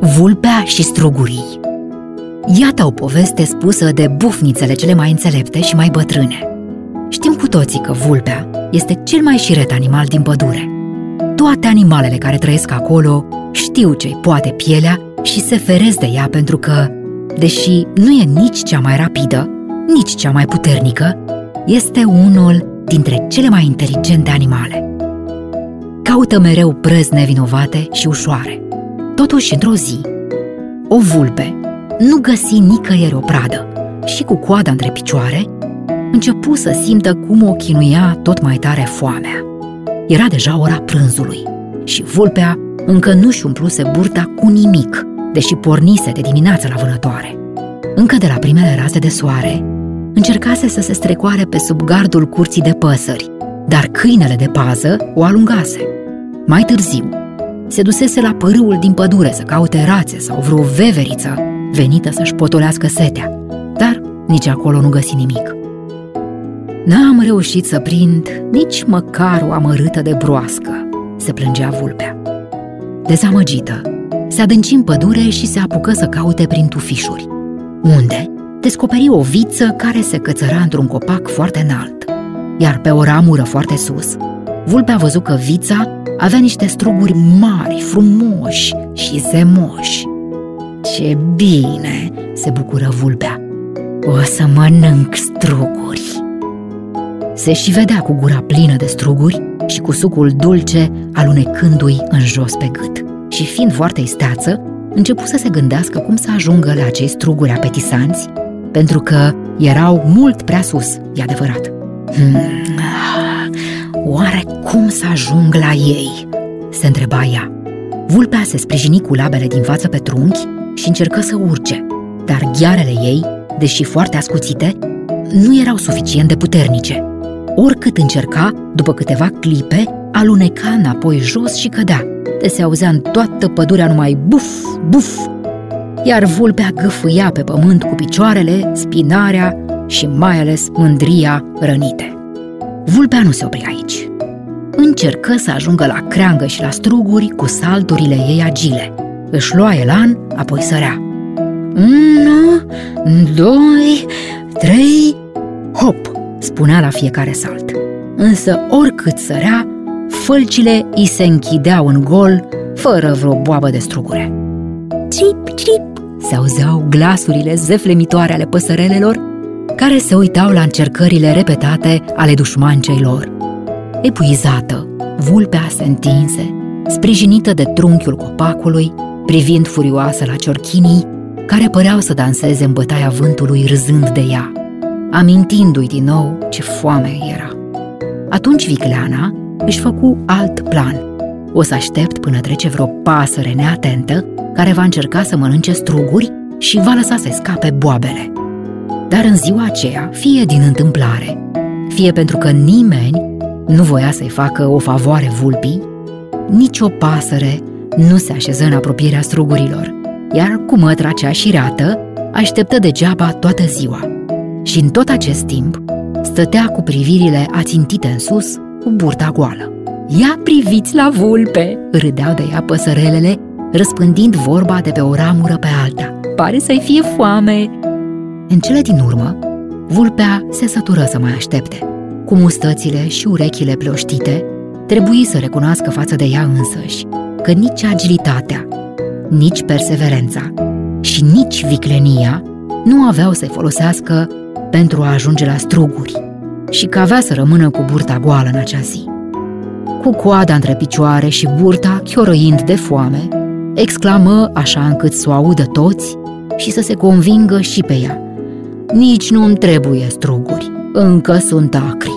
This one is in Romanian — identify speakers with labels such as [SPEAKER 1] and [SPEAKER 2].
[SPEAKER 1] Vulpea și strugurii Iată o poveste spusă de bufnițele cele mai înțelepte și mai bătrâne. Știm cu toții că vulpea este cel mai șiret animal din pădure. Toate animalele care trăiesc acolo știu ce-i poate pielea și se feresc de ea pentru că, deși nu e nici cea mai rapidă, nici cea mai puternică, este unul dintre cele mai inteligente animale. Caută mereu prăzi nevinovate și ușoare. Totuși, într-o zi, o vulpe nu găsi nicăieri o pradă și cu coada între picioare începu să simtă cum o chinuia tot mai tare foamea. Era deja ora prânzului și vulpea încă nu-și umpluse burta cu nimic, deși pornise de dimineață la vânătoare. Încă de la primele raze de soare, încercase să se strecoare pe sub gardul curții de păsări, dar câinele de pază o alungase. Mai târziu, se dusese la pârâul din pădure să caute rațe sau vreo veveriță venită să-și potolească setea, dar nici acolo nu găsi nimic. N-am reușit să prind nici măcar o amărâtă de broască, se plângea vulpea. Dezamăgită, se adânci în pădure și se apucă să caute prin tufișuri. Unde? Descoperi o viță care se cățăra într-un copac foarte înalt. Iar pe o ramură foarte sus, vulpea a văzut că vița avea niște struguri mari, frumoși și zemoși. Ce bine!" se bucură vulpea. O să mănânc struguri! Se și vedea cu gura plină de struguri și cu sucul dulce alunecându-i în jos pe gât. Și fiind foarte isteață, începu să se gândească cum să ajungă la acei struguri apetisanți, pentru că erau mult prea sus, e adevărat. Hmm, oare cum să ajung la ei? se întreba ea. Vulpea se sprijini cu labele din față pe trunchi și încercă să urce, dar ghearele ei, deși foarte ascuțite, nu erau suficient de puternice. Oricât încerca, după câteva clipe, aluneca înapoi jos și cădea. De se auzea în toată pădurea numai buf, buf, iar vulpea gâfâia pe pământ cu picioarele, spinarea și mai ales mândria rănite. Vulpea nu se opri aici. Încercă să ajungă la creangă și la struguri cu salturile ei agile. Își lua elan, apoi sărea. Unu, doi, trei, hop, spunea la fiecare salt. Însă oricât sărea, fălcile îi se închideau în gol, fără vreo boabă de strugure. Trip, trip, se auzeau glasurile zeflemitoare ale păsărelelor, care se uitau la încercările repetate ale dușmancei lor. Epuizată, vulpea se întinse, sprijinită de trunchiul copacului, privind furioasă la ciorchinii, care păreau să danseze în bătaia vântului râzând de ea, amintindu-i din nou ce foame era. Atunci vicleana își făcu alt plan. O să aștept până trece vreo pasăre neatentă care va încerca să mănânce struguri și va lăsa să scape boabele. Dar în ziua aceea, fie din întâmplare, fie pentru că nimeni nu voia să-i facă o favoare vulpii, nici o pasăre nu se așeză în apropierea strugurilor, iar cu mătra cea șirată așteptă degeaba toată ziua. Și în tot acest timp stătea cu privirile ațintite în sus, cu burta goală. Ia priviți la vulpe!" râdeau de ea păsărelele, răspândind vorba de pe o ramură pe alta. Pare să-i fie foame! În cele din urmă, vulpea se sătură să mai aștepte. Cu mustățile și urechile ploștite, trebuie să recunoască față de ea însăși că nici agilitatea, nici perseverența și nici viclenia nu aveau să-i folosească pentru a ajunge la struguri și că avea să rămână cu burta goală în acea zi. Cu coada între picioare și burta chiorăind de foame, exclamă așa încât să o audă toți și să se convingă și pe ea. Nici nu-mi trebuie struguri, încă sunt acri.